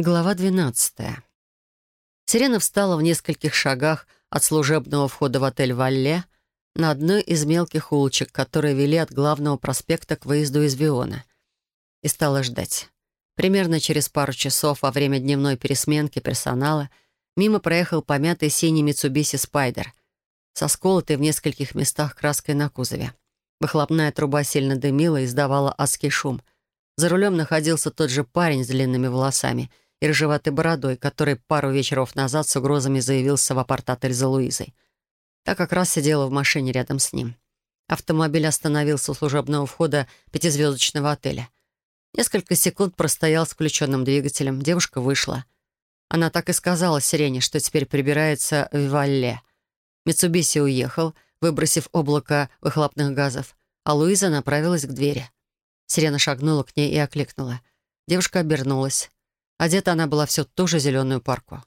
Глава 12. Сирена встала в нескольких шагах от служебного входа в отель «Валле» на одной из мелких улочек, которые вели от главного проспекта к выезду из Виона, и стала ждать. Примерно через пару часов во время дневной пересменки персонала мимо проехал помятый синий Митсубиси «Спайдер» со сколотой в нескольких местах краской на кузове. Выхлопная труба сильно дымила и издавала адский шум. За рулем находился тот же парень с длинными волосами — и рыжеватой бородой, который пару вечеров назад с угрозами заявился в апартат за Луизой. Та как раз сидела в машине рядом с ним. Автомобиль остановился у служебного входа пятизвездочного отеля. Несколько секунд простоял с включенным двигателем. Девушка вышла. Она так и сказала Сирене, что теперь прибирается в Валле. Митсубиси уехал, выбросив облако выхлопных газов, а Луиза направилась к двери. Сирена шагнула к ней и окликнула. Девушка обернулась. Одета она была все ту же зеленую парку.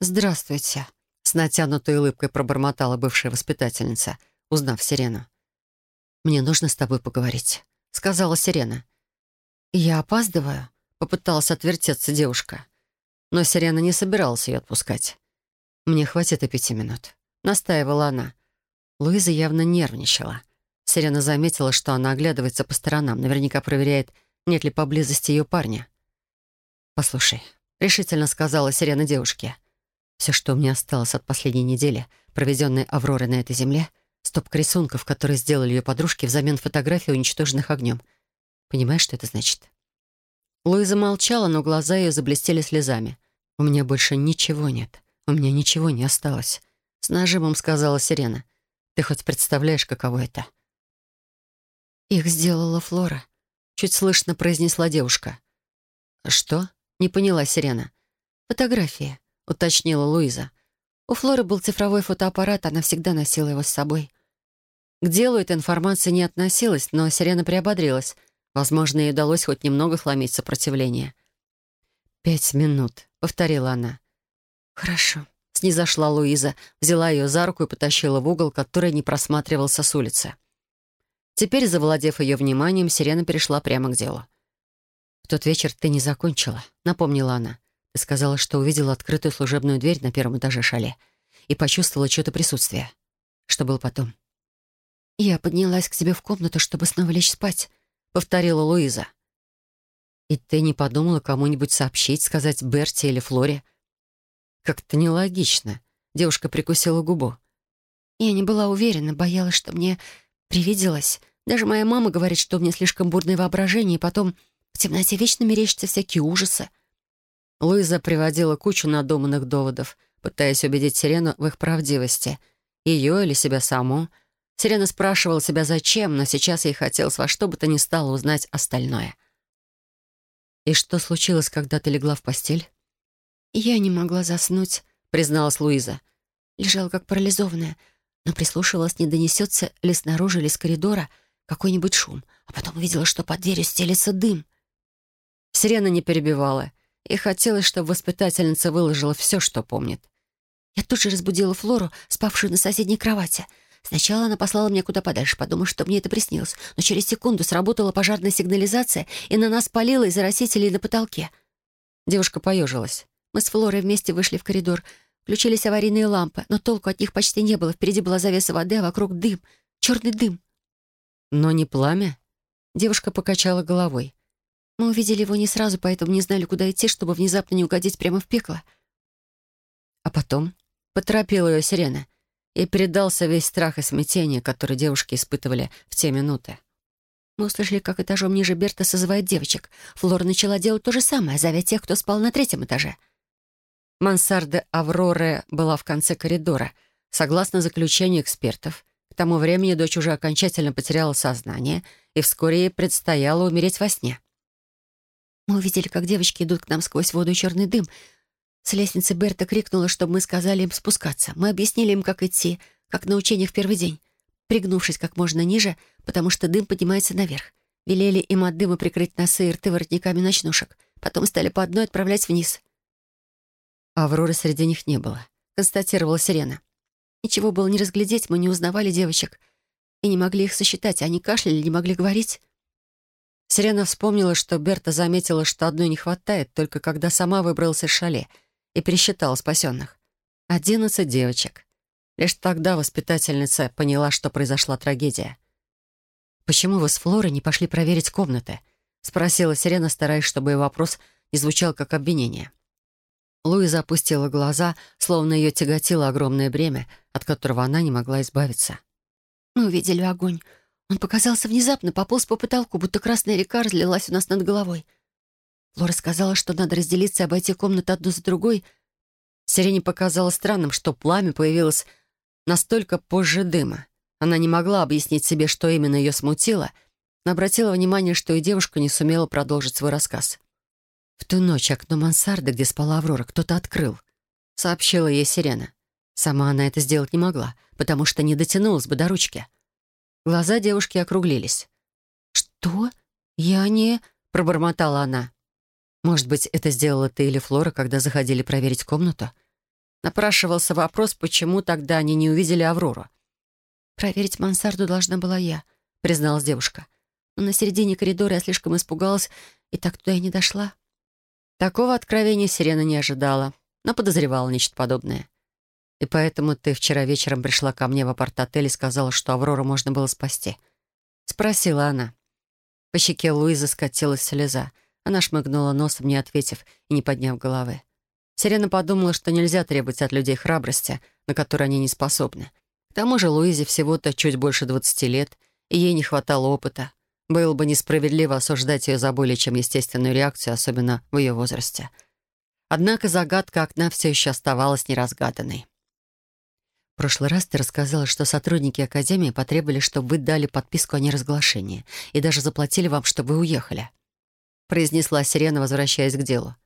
«Здравствуйте», — с натянутой улыбкой пробормотала бывшая воспитательница, узнав Сирену. «Мне нужно с тобой поговорить», — сказала Сирена. «Я опаздываю», — попыталась отвертеться девушка. Но Сирена не собиралась ее отпускать. «Мне хватит и пяти минут», — настаивала она. Луиза явно нервничала. Сирена заметила, что она оглядывается по сторонам, наверняка проверяет, нет ли поблизости ее парня. «Послушай», — решительно сказала Сирена девушке, «все, что меня осталось от последней недели, проведенной Авророй на этой земле, стопка рисунков, которые сделали ее подружки взамен фотографий, уничтоженных огнем. Понимаешь, что это значит?» Луиза молчала, но глаза ее заблестели слезами. «У меня больше ничего нет. У меня ничего не осталось», — с нажимом сказала Сирена. «Ты хоть представляешь, каково это?» «Их сделала Флора», — чуть слышно произнесла девушка. «Что?» Не поняла Сирена. «Фотография», — уточнила Луиза. У Флоры был цифровой фотоаппарат, она всегда носила его с собой. К делу эта информация не относилась, но Сирена приободрилась. Возможно, ей удалось хоть немного сломить сопротивление. «Пять минут», — повторила она. «Хорошо», — снизошла Луиза, взяла ее за руку и потащила в угол, который не просматривался с улицы. Теперь, завладев ее вниманием, Сирена перешла прямо к делу тот вечер ты не закончила», — напомнила она. «Ты сказала, что увидела открытую служебную дверь на первом этаже шале и почувствовала чьё-то присутствие. Что было потом?» «Я поднялась к себе в комнату, чтобы снова лечь спать», — повторила Луиза. «И ты не подумала кому-нибудь сообщить, сказать Берти или Флоре?» «Как-то нелогично», — девушка прикусила губу. «Я не была уверена, боялась, что мне привиделось. Даже моя мама говорит, что у меня слишком бурное воображение, и потом в темноте вечно мерещатся всякие ужасы. Луиза приводила кучу надуманных доводов, пытаясь убедить Сирену в их правдивости. Ее или себя саму. Сирена спрашивала себя, зачем, но сейчас ей хотелось во что бы то ни стало узнать остальное. «И что случилось, когда ты легла в постель?» «Я не могла заснуть», — призналась Луиза. Лежала как парализованная, но прислушивалась, не донесется ли снаружи или с коридора какой-нибудь шум, а потом увидела, что под дверью стелется дым — Сирена не перебивала, и хотелось, чтобы воспитательница выложила все, что помнит. Я тут же разбудила Флору, спавшую на соседней кровати. Сначала она послала меня куда подальше, подумав, что мне это приснилось, но через секунду сработала пожарная сигнализация, и на нас палило из растителей на потолке. Девушка поежилась. Мы с Флорой вместе вышли в коридор. Включились аварийные лампы, но толку от них почти не было. Впереди была завеса воды, а вокруг дым. Черный дым. «Но не пламя?» Девушка покачала головой. Мы увидели его не сразу, поэтому не знали, куда идти, чтобы внезапно не угодить прямо в пекло. А потом поторопила ее сирена, и передался весь страх и смятение, которые девушки испытывали в те минуты. Мы услышали, как этажом ниже Берта созывает девочек. Флора начала делать то же самое, зовя тех, кто спал на третьем этаже. Мансарда Авроры была в конце коридора. Согласно заключению экспертов, к тому времени дочь уже окончательно потеряла сознание, и вскоре ей предстояло умереть во сне. Мы увидели, как девочки идут к нам сквозь воду и черный дым. С лестницы Берта крикнула, чтобы мы сказали им спускаться. Мы объяснили им, как идти, как на учениях в первый день, пригнувшись как можно ниже, потому что дым поднимается наверх. Велели им от дыма прикрыть носы и рты воротниками ночнушек. Потом стали по одной отправлять вниз. Авроры среди них не было, констатировала Сирена. Ничего было не разглядеть, мы не узнавали девочек и не могли их сосчитать. Они кашляли, не могли говорить. Сирена вспомнила, что Берта заметила, что одной не хватает, только когда сама выбралась из шале и пересчитала спасенных. Одиннадцать девочек. Лишь тогда воспитательница поняла, что произошла трагедия. «Почему вы с Флорой не пошли проверить комнаты?» — спросила Сирена, стараясь, чтобы ее вопрос не звучал как обвинение. Луиза опустила глаза, словно ее тяготило огромное бремя, от которого она не могла избавиться. «Мы увидели огонь. Он показался внезапно, пополз по потолку, будто красная река разлилась у нас над головой. Лора сказала, что надо разделиться и обойти комнату одну за другой. Сирене показалось странным, что пламя появилось настолько позже дыма. Она не могла объяснить себе, что именно ее смутило, но обратила внимание, что и девушка не сумела продолжить свой рассказ. «В ту ночь окно мансарды, где спала Аврора, кто-то открыл», — сообщила ей Сирена. Сама она это сделать не могла, потому что не дотянулась бы до ручки. Глаза девушки округлились. «Что? Я не...» — пробормотала она. «Может быть, это сделала ты или Флора, когда заходили проверить комнату?» Напрашивался вопрос, почему тогда они не увидели Аврору. «Проверить мансарду должна была я», — призналась девушка. «Но на середине коридора я слишком испугалась и так туда и не дошла». Такого откровения Сирена не ожидала, но подозревала нечто подобное. «И поэтому ты вчера вечером пришла ко мне в апарт-отель и сказала, что Аврору можно было спасти?» Спросила она. По щеке Луизы скатилась слеза. Она шмыгнула носом, не ответив и не подняв головы. Сирена подумала, что нельзя требовать от людей храбрости, на которую они не способны. К тому же Луизе всего-то чуть больше двадцати лет, и ей не хватало опыта. Было бы несправедливо осуждать ее за более чем естественную реакцию, особенно в ее возрасте. Однако загадка окна все еще оставалась неразгаданной. В прошлый раз ты рассказала, что сотрудники Академии потребовали, чтобы вы дали подписку о неразглашении и даже заплатили вам, чтобы вы уехали. Произнесла Сирена, возвращаясь к делу.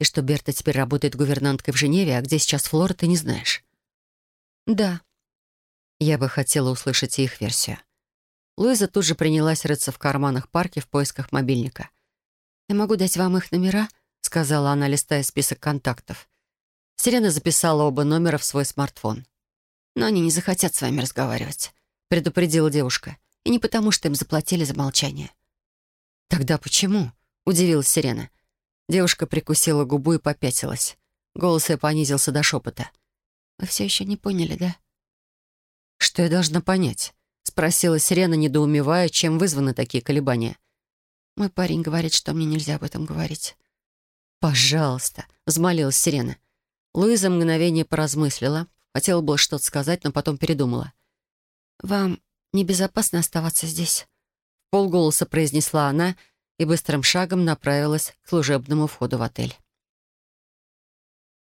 И что Берта теперь работает гувернанткой в Женеве, а где сейчас Флора, ты не знаешь. Да. Я бы хотела услышать их версию. Луиза тут же принялась рыться в карманах парки в поисках мобильника. «Я могу дать вам их номера?» — сказала она, листая список контактов. Сирена записала оба номера в свой смартфон. «Но они не захотят с вами разговаривать», — предупредила девушка. «И не потому, что им заплатили за молчание». «Тогда почему?» — удивилась Сирена. Девушка прикусила губу и попятилась. Голос ее понизился до шепота. «Вы все еще не поняли, да?» «Что я должна понять?» — спросила Сирена, недоумевая, чем вызваны такие колебания. «Мой парень говорит, что мне нельзя об этом говорить». «Пожалуйста», — взмолилась Сирена. Луиза мгновение поразмыслила. Хотела было что-то сказать, но потом передумала. «Вам небезопасно оставаться здесь», — полголоса произнесла она и быстрым шагом направилась к служебному входу в отель.